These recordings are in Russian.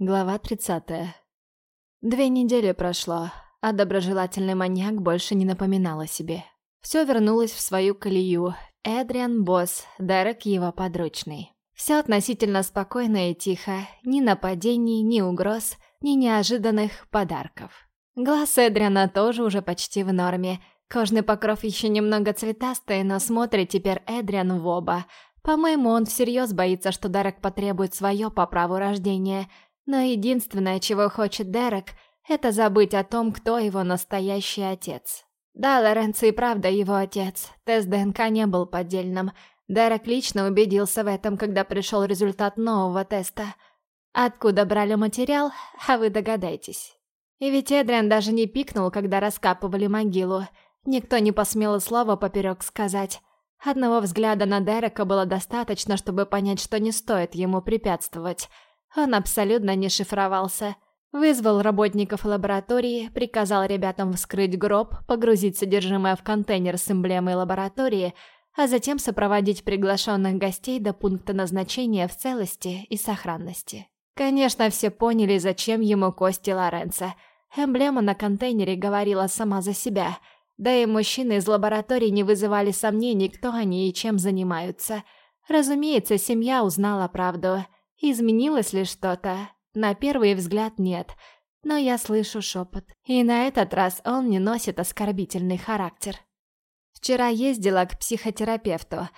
Глава 30. Две недели прошло, а доброжелательный маньяк больше не напоминал о себе. Все вернулось в свою колею. Эдриан – босс, Дерек – его подручный. Все относительно спокойно и тихо. Ни нападений, ни угроз, ни неожиданных подарков. Глаз Эдриана тоже уже почти в норме. Кожный покров еще немного цветастый, но смотрит теперь Эдриан в оба. По-моему, он всерьез боится, что Дерек потребует свое по праву рождения – но единственное, чего хочет Дерек, это забыть о том, кто его настоящий отец. Да, Лоренцо и правда его отец. Тест ДНК не был поддельным. Дерек лично убедился в этом, когда пришел результат нового теста. Откуда брали материал, а вы догадаетесь. И ведь Эдриан даже не пикнул, когда раскапывали могилу. Никто не посмел слова поперек сказать. Одного взгляда на Дерека было достаточно, чтобы понять, что не стоит ему препятствовать. Он абсолютно не шифровался. Вызвал работников лаборатории, приказал ребятам вскрыть гроб, погрузить содержимое в контейнер с эмблемой лаборатории, а затем сопроводить приглашенных гостей до пункта назначения в целости и сохранности. Конечно, все поняли, зачем ему кости Лоренца. Эмблема на контейнере говорила сама за себя. Да и мужчины из лаборатории не вызывали сомнений, кто они и чем занимаются. Разумеется, семья узнала правду. Изменилось ли что-то? На первый взгляд нет, но я слышу шепот. И на этот раз он не носит оскорбительный характер. Вчера ездила к психотерапевту.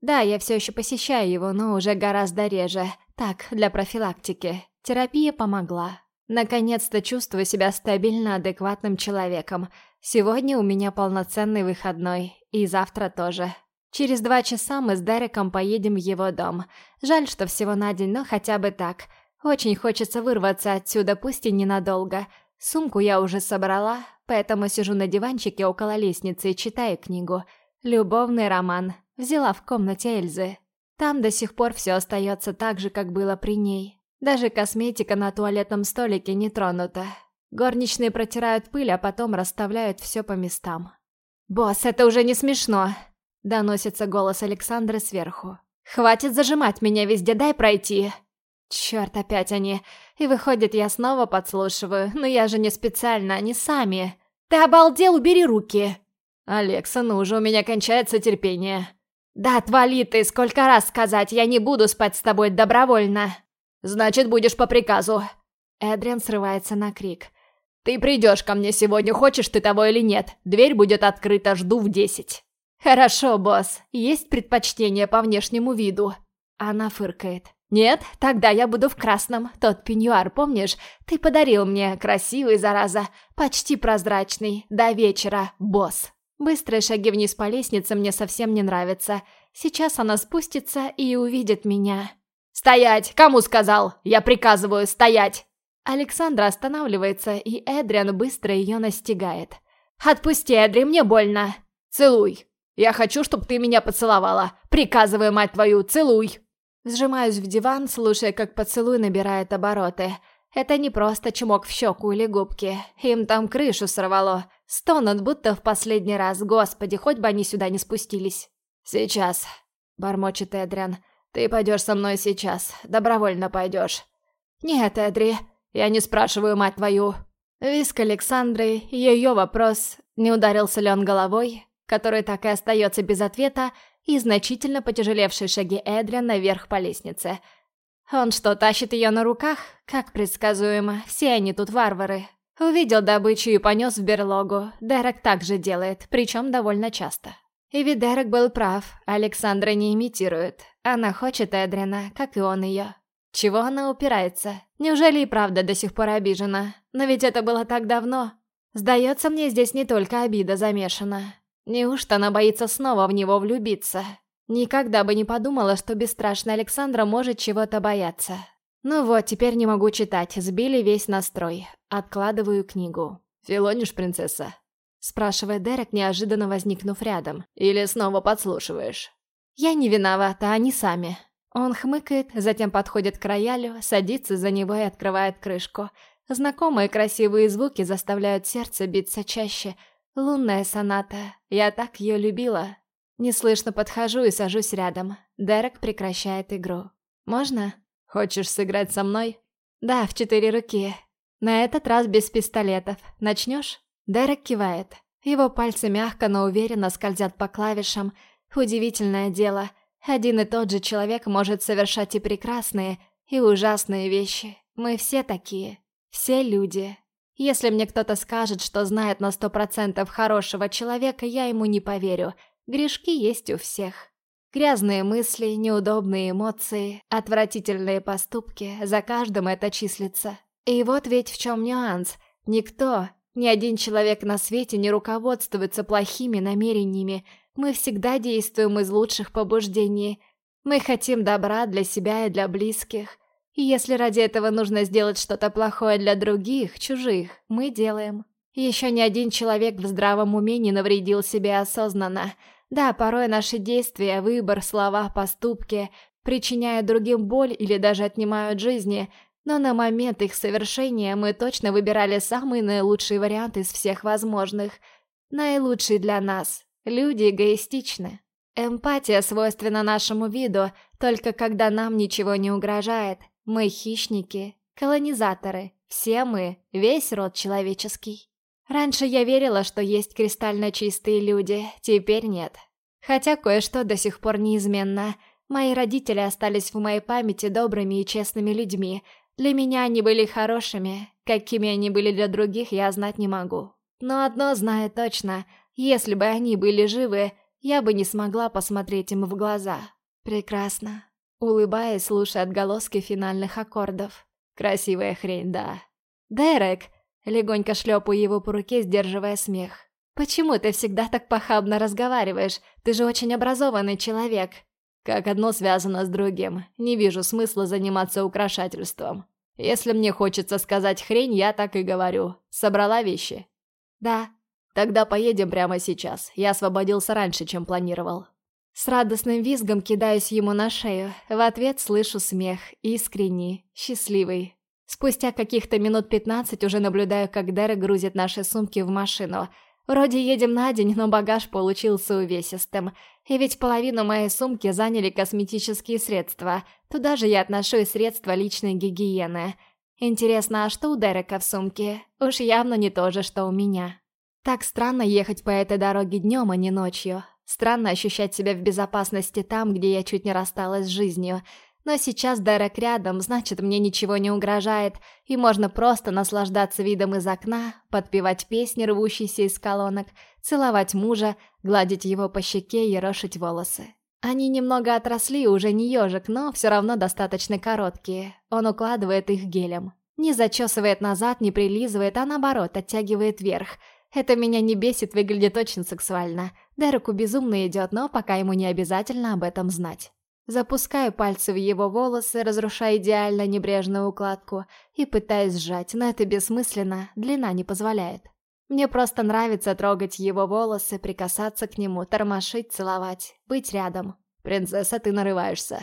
Да, я все еще посещаю его, но уже гораздо реже. Так, для профилактики. Терапия помогла. Наконец-то чувствую себя стабильно адекватным человеком. Сегодня у меня полноценный выходной, и завтра тоже. Через два часа мы с Дереком поедем в его дом. Жаль, что всего на день, но хотя бы так. Очень хочется вырваться отсюда, пусть и ненадолго. Сумку я уже собрала, поэтому сижу на диванчике около лестницы и читаю книгу. «Любовный роман». Взяла в комнате Эльзы. Там до сих пор все остается так же, как было при ней. Даже косметика на туалетном столике не тронута. Горничные протирают пыль, а потом расставляют все по местам. «Босс, это уже не смешно!» Доносится голос Александры сверху. «Хватит зажимать меня везде, дай пройти!» Черт, опять они. И выходит, я снова подслушиваю. Но я же не специально, они сами. Ты обалдел, убери руки! Алекса, ну уже у меня кончается терпение. Да отвали ты, сколько раз сказать, я не буду спать с тобой добровольно. Значит, будешь по приказу. Эдриан срывается на крик. Ты придешь ко мне сегодня, хочешь ты того или нет. Дверь будет открыта, жду в десять. «Хорошо, босс. Есть предпочтение по внешнему виду?» Она фыркает. «Нет? Тогда я буду в красном. Тот пеньюар, помнишь? Ты подарил мне. Красивый, зараза. Почти прозрачный. До вечера, босс». Быстрые шаги вниз по лестнице мне совсем не нравятся. Сейчас она спустится и увидит меня. «Стоять! Кому сказал? Я приказываю стоять!» Александра останавливается, и Эдриан быстро ее настигает. «Отпусти, Эдри, мне больно!» «Целуй!» Я хочу, чтобы ты меня поцеловала. Приказывай, мать твою, целуй!» Сжимаюсь в диван, слушая, как поцелуй набирает обороты. Это не просто чмок в щеку или губки. Им там крышу сорвало. Стонут, будто в последний раз. Господи, хоть бы они сюда не спустились. «Сейчас», — бормочет Эдриан. «Ты пойдешь со мной сейчас. Добровольно пойдешь». «Нет, Эдри, я не спрашиваю, мать твою». Виск Александры, ее вопрос, не ударился ли он головой, который так и остается без ответа, и значительно потяжелевшие шаги Эдриан наверх по лестнице. Он что, тащит ее на руках? Как предсказуемо, все они тут варвары. Увидел добычу и понес в берлогу. Дерек также делает, причем довольно часто. И ведь Дерек был прав, Александра не имитирует. Она хочет Эдрина, как и он ее. Чего она упирается? Неужели и правда до сих пор обижена? Но ведь это было так давно. Сдается мне, здесь не только обида замешана. Неужто она боится снова в него влюбиться? Никогда бы не подумала, что бесстрашная Александра может чего-то бояться. Ну вот, теперь не могу читать, сбили весь настрой. Откладываю книгу. «Филонишь, принцесса?» Спрашивает Дерек, неожиданно возникнув рядом. «Или снова подслушиваешь?» «Я не виновата, они сами». Он хмыкает, затем подходит к роялю, садится за него и открывает крышку. Знакомые красивые звуки заставляют сердце биться чаще – Лунная соната. Я так ее любила. Неслышно подхожу и сажусь рядом. Дерек прекращает игру. «Можно?» «Хочешь сыграть со мной?» Да, в четыре руки. На этот раз без пистолетов. Начнешь? Дерек кивает. Его пальцы мягко, но уверенно скользят по клавишам. Удивительное дело. Один и тот же человек может совершать и прекрасные, и ужасные вещи. Мы все такие. Все люди. Если мне кто-то скажет, что знает на сто процентов хорошего человека, я ему не поверю. Грешки есть у всех. Грязные мысли, неудобные эмоции, отвратительные поступки, за каждым это числится. И вот ведь в чем нюанс. Никто, ни один человек на свете не руководствуется плохими намерениями. Мы всегда действуем из лучших побуждений. Мы хотим добра для себя и для близких. И если ради этого нужно сделать что-то плохое для других, чужих, мы делаем. Еще ни один человек в здравом уме не навредил себе осознанно. Да, порой наши действия, выбор, слова, поступки причиняют другим боль или даже отнимают жизни, но на момент их совершения мы точно выбирали самый наилучший вариант из всех возможных. Наилучший для нас. Люди эгоистичны. Эмпатия свойственна нашему виду, только когда нам ничего не угрожает. Мы хищники, колонизаторы, все мы, весь род человеческий. Раньше я верила, что есть кристально чистые люди, теперь нет. Хотя кое-что до сих пор неизменно. Мои родители остались в моей памяти добрыми и честными людьми. Для меня они были хорошими, какими они были для других, я знать не могу. Но одно знаю точно, если бы они были живы, я бы не смогла посмотреть им в глаза. Прекрасно. Улыбаясь, слушая отголоски финальных аккордов. Красивая хрень, да. «Дерек!» Легонько шлепаю его по руке, сдерживая смех. «Почему ты всегда так похабно разговариваешь? Ты же очень образованный человек». Как одно связано с другим. Не вижу смысла заниматься украшательством. Если мне хочется сказать хрень, я так и говорю. Собрала вещи? Да. Тогда поедем прямо сейчас. Я освободился раньше, чем планировал. С радостным визгом кидаюсь ему на шею. В ответ слышу смех, искренний, счастливый. Спустя каких-то минут пятнадцать уже наблюдаю, как Дерек грузит наши сумки в машину. Вроде едем на день, но багаж получился увесистым. И ведь половину моей сумки заняли косметические средства. Туда же я отношу и средства личной гигиены. Интересно, а что у Дерека в сумке? Уж явно не то же, что у меня. Так странно ехать по этой дороге днем, а не ночью. Странно ощущать себя в безопасности там, где я чуть не рассталась с жизнью. Но сейчас Дерек рядом, значит, мне ничего не угрожает, и можно просто наслаждаться видом из окна, подпевать песни, рвущиеся из колонок, целовать мужа, гладить его по щеке и рошить волосы. Они немного отросли, уже не ежик, но все равно достаточно короткие. Он укладывает их гелем. Не зачесывает назад, не прилизывает, а наоборот, оттягивает вверх – это меня не бесит, выглядит очень сексуально. Дереку безумно идет, но пока ему не обязательно об этом знать. Запускаю пальцы в его волосы, разрушая идеально небрежную укладку, и пытаюсь сжать, но это бессмысленно, длина не позволяет. Мне просто нравится трогать его волосы, прикасаться к нему, тормошить, целовать, быть рядом. «Принцесса, ты нарываешься».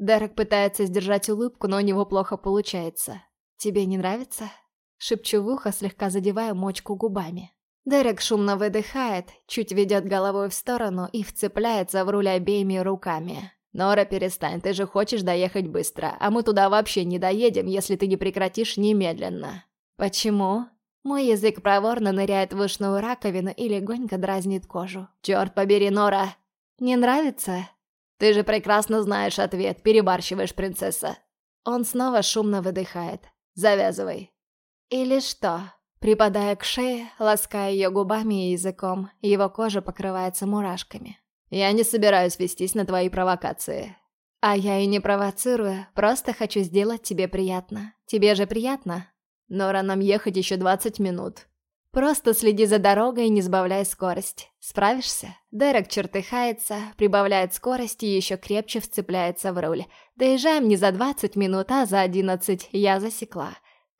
Дерек пытается сдержать улыбку, но у него плохо получается. «Тебе не нравится?» Шепчу в ухо, слегка задевая мочку губами. Дерек шумно выдыхает, чуть ведет головой в сторону и вцепляется в руль обеими руками. «Нора, перестань, ты же хочешь доехать быстро, а мы туда вообще не доедем, если ты не прекратишь немедленно». «Почему?» Мой язык проворно ныряет в ушную раковину и легонько дразнит кожу. «Черт побери, Нора!» «Не нравится?» «Ты же прекрасно знаешь ответ, перебарщиваешь, принцесса». Он снова шумно выдыхает. «Завязывай». «Или что?» Припадая к шее, лаская ее губами и языком, его кожа покрывается мурашками. «Я не собираюсь вестись на твои провокации». «А я и не провоцирую, просто хочу сделать тебе приятно. Тебе же приятно?» «Нора, нам ехать еще 20 минут». «Просто следи за дорогой и не сбавляй скорость. Справишься?» Дерек чертыхается, прибавляет скорость и еще крепче вцепляется в руль. Доезжаем не за 20 минут, а за 11, я засекла.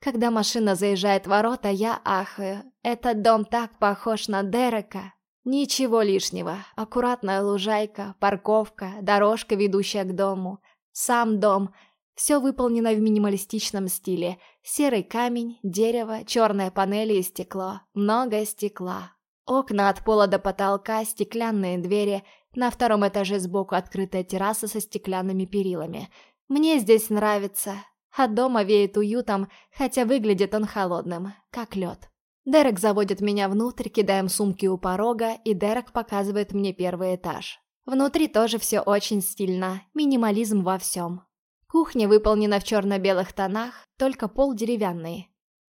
Когда машина заезжает в ворота, я ахаю. Этот дом так похож на Дерека. Ничего лишнего. Аккуратная лужайка, парковка, дорожка, ведущая к дому. Сам дом. Все выполнено в минималистичном стиле. Серый камень, дерево, черные панели и стекло. Много стекла. Окна от пола до потолка, стеклянные двери. На втором этаже сбоку открытая терраса со стеклянными перилами. Мне здесь нравится. От дома веет уютом, хотя выглядит он холодным, как лед. Дерек заводит меня внутрь, кидаем сумки у порога, и Дерек показывает мне первый этаж. Внутри тоже все очень стильно, минимализм во всем. Кухня выполнена в черно-белых тонах, только пол деревянный.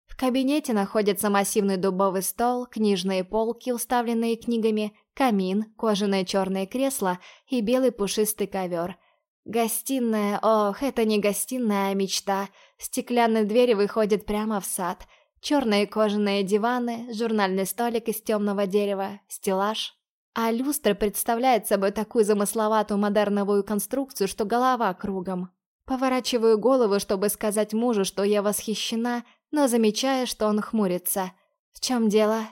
В кабинете находится массивный дубовый стол, книжные полки, уставленные книгами, камин, кожаное черное кресло и белый пушистый ковер. Гостиная, ох, это не гостиная, а мечта. Стеклянные двери выходят прямо в сад. Черные кожаные диваны, журнальный столик из темного дерева, стеллаж. А люстра представляет собой такую замысловатую модерновую конструкцию, что голова кругом. Поворачиваю голову, чтобы сказать мужу, что я восхищена, но замечаю, что он хмурится. «В чем дело?»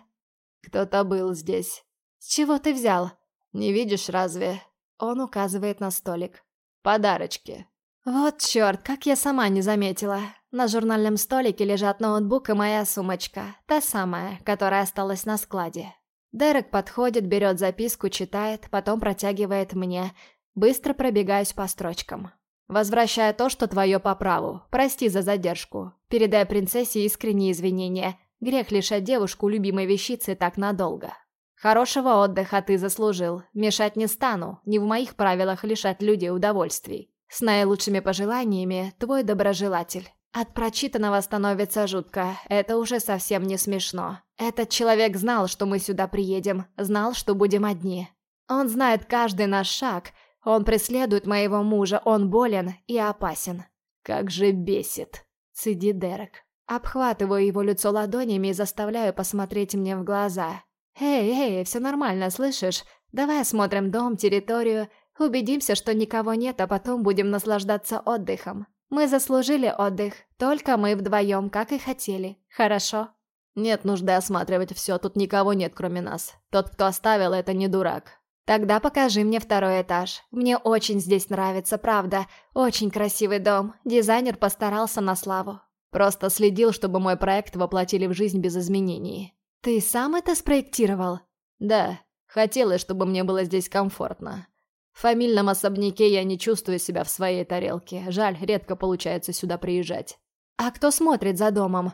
«Кто-то был здесь». «С чего ты взял?» «Не видишь разве?» Он указывает на столик. «Подарочки». «Вот черт, как я сама не заметила. На журнальном столике лежат ноутбук и моя сумочка. Та самая, которая осталась на складе». Дерек подходит, берет записку, читает, потом протягивает мне. Быстро пробегаюсь по строчкам. Возвращая то, что твое по праву. Прости за задержку. Передай принцессе искренние извинения. Грех лишать девушку любимой вещицы так надолго. Хорошего отдыха ты заслужил. Мешать не стану. Не в моих правилах лишать людей удовольствий. С наилучшими пожеланиями, твой доброжелатель. От прочитанного становится жутко. Это уже совсем не смешно. Этот человек знал, что мы сюда приедем. Знал, что будем одни. Он знает каждый наш шаг – он преследует моего мужа, он болен и опасен. Как же бесит, цедит Дерек. Обхватываю его лицо ладонями и заставляю посмотреть мне в глаза. «Эй, эй, все нормально, слышишь? Давай осмотрим дом, территорию, убедимся, что никого нет, а потом будем наслаждаться отдыхом. Мы заслужили отдых, только мы вдвоем, как и хотели. Хорошо?» «Нет нужды осматривать все, тут никого нет, кроме нас. Тот, кто оставил, это не дурак. «Тогда покажи мне второй этаж. Мне очень здесь нравится, правда. Очень красивый дом. Дизайнер постарался на славу». «Просто следил, чтобы мой проект воплотили в жизнь без изменений». «Ты сам это спроектировал?» «Да. Хотелось, чтобы мне было здесь комфортно. В фамильном особняке я не чувствую себя в своей тарелке. Жаль, редко получается сюда приезжать». «А кто смотрит за домом?»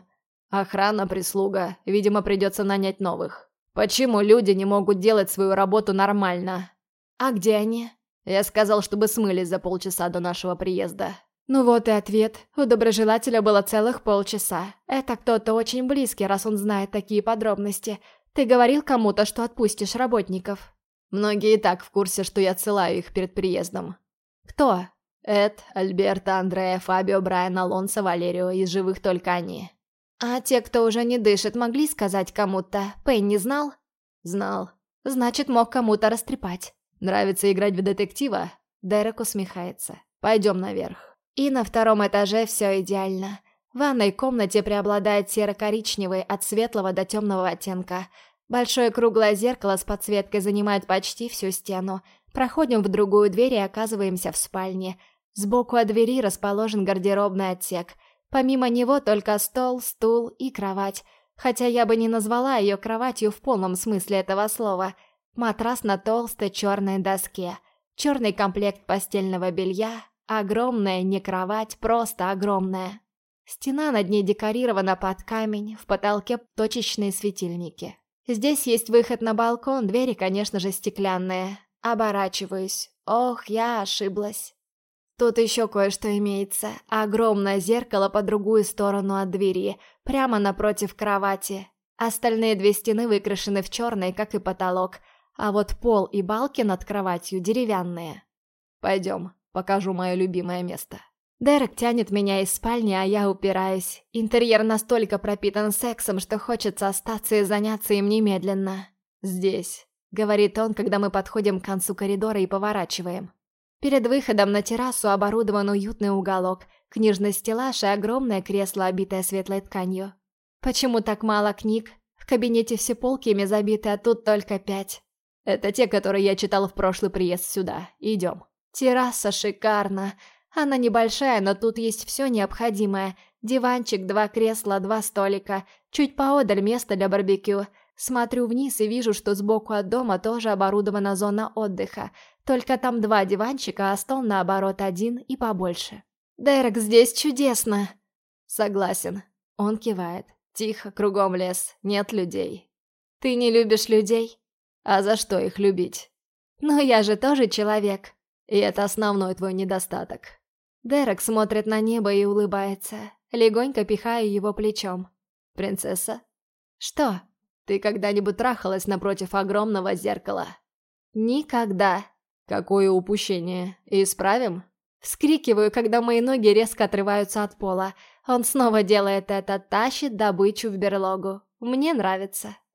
«Охрана, прислуга. Видимо, придется нанять новых». Почему люди не могут делать свою работу нормально? А где они? Я сказал, чтобы смылись за полчаса до нашего приезда. Ну вот и ответ. У доброжелателя было целых полчаса. Это кто-то очень близкий, раз он знает такие подробности. Ты говорил кому-то, что отпустишь работников? Многие и так в курсе, что я отсылаю их перед приездом. Кто? Эд, Альберто, Андреа, Фабио, Брайан, Алонсо, Валерио. Из живых только они. «А те, кто уже не дышит, могли сказать кому-то? Пенни знал?» «Знал». «Значит, мог кому-то растрепать». «Нравится играть в детектива?» Дерек усмехается. «Пойдем наверх». И на втором этаже все идеально. В ванной комнате преобладает серо-коричневый от светлого до темного оттенка. Большое круглое зеркало с подсветкой занимает почти всю стену. Проходим в другую дверь и оказываемся в спальне. Сбоку от двери расположен гардеробный отсек – Помимо него только стол, стул и кровать. Хотя я бы не назвала ее кроватью в полном смысле этого слова. Матрас на толстой черной доске. Черный комплект постельного белья. Огромная не кровать, просто огромная. Стена над ней декорирована под камень, в потолке точечные светильники. Здесь есть выход на балкон, двери, конечно же, стеклянные. Оборачиваюсь. Ох, я ошиблась. Тут еще кое-что имеется. Огромное зеркало по другую сторону от двери, прямо напротив кровати. Остальные две стены выкрашены в черный, как и потолок, а вот пол и балки над кроватью деревянные. Пойдем, покажу мое любимое место. Дерек тянет меня из спальни, а я упираюсь. Интерьер настолько пропитан сексом, что хочется остаться и заняться им немедленно. «Здесь», — говорит он, когда мы подходим к концу коридора и поворачиваем. Перед выходом на террасу оборудован уютный уголок, книжный стеллаж и огромное кресло, обитое светлой тканью. Почему так мало книг? В кабинете все полки ими забиты, а тут только пять. Это те, которые я читал в прошлый приезд сюда. Идем. Терраса шикарна. Она небольшая, но тут есть все необходимое. Диванчик, два кресла, два столика. Чуть поодаль место для барбекю. Смотрю вниз и вижу, что сбоку от дома тоже оборудована зона отдыха. Только там два диванчика, а стол наоборот один и побольше. «Дерек, здесь чудесно!» «Согласен». Он кивает. Тихо, кругом лес, нет людей. «Ты не любишь людей?» «А за что их любить?» «Ну, я же тоже человек». «И это основной твой недостаток». Дерек смотрит на небо и улыбается. Легонько пихаю его плечом. «Принцесса?» «Что?» «Ты когда-нибудь трахалась напротив огромного зеркала?» «Никогда». «Какое упущение? Исправим?» Вскрикиваю, когда мои ноги резко отрываются от пола. Он снова делает это, тащит добычу в берлогу. Мне нравится.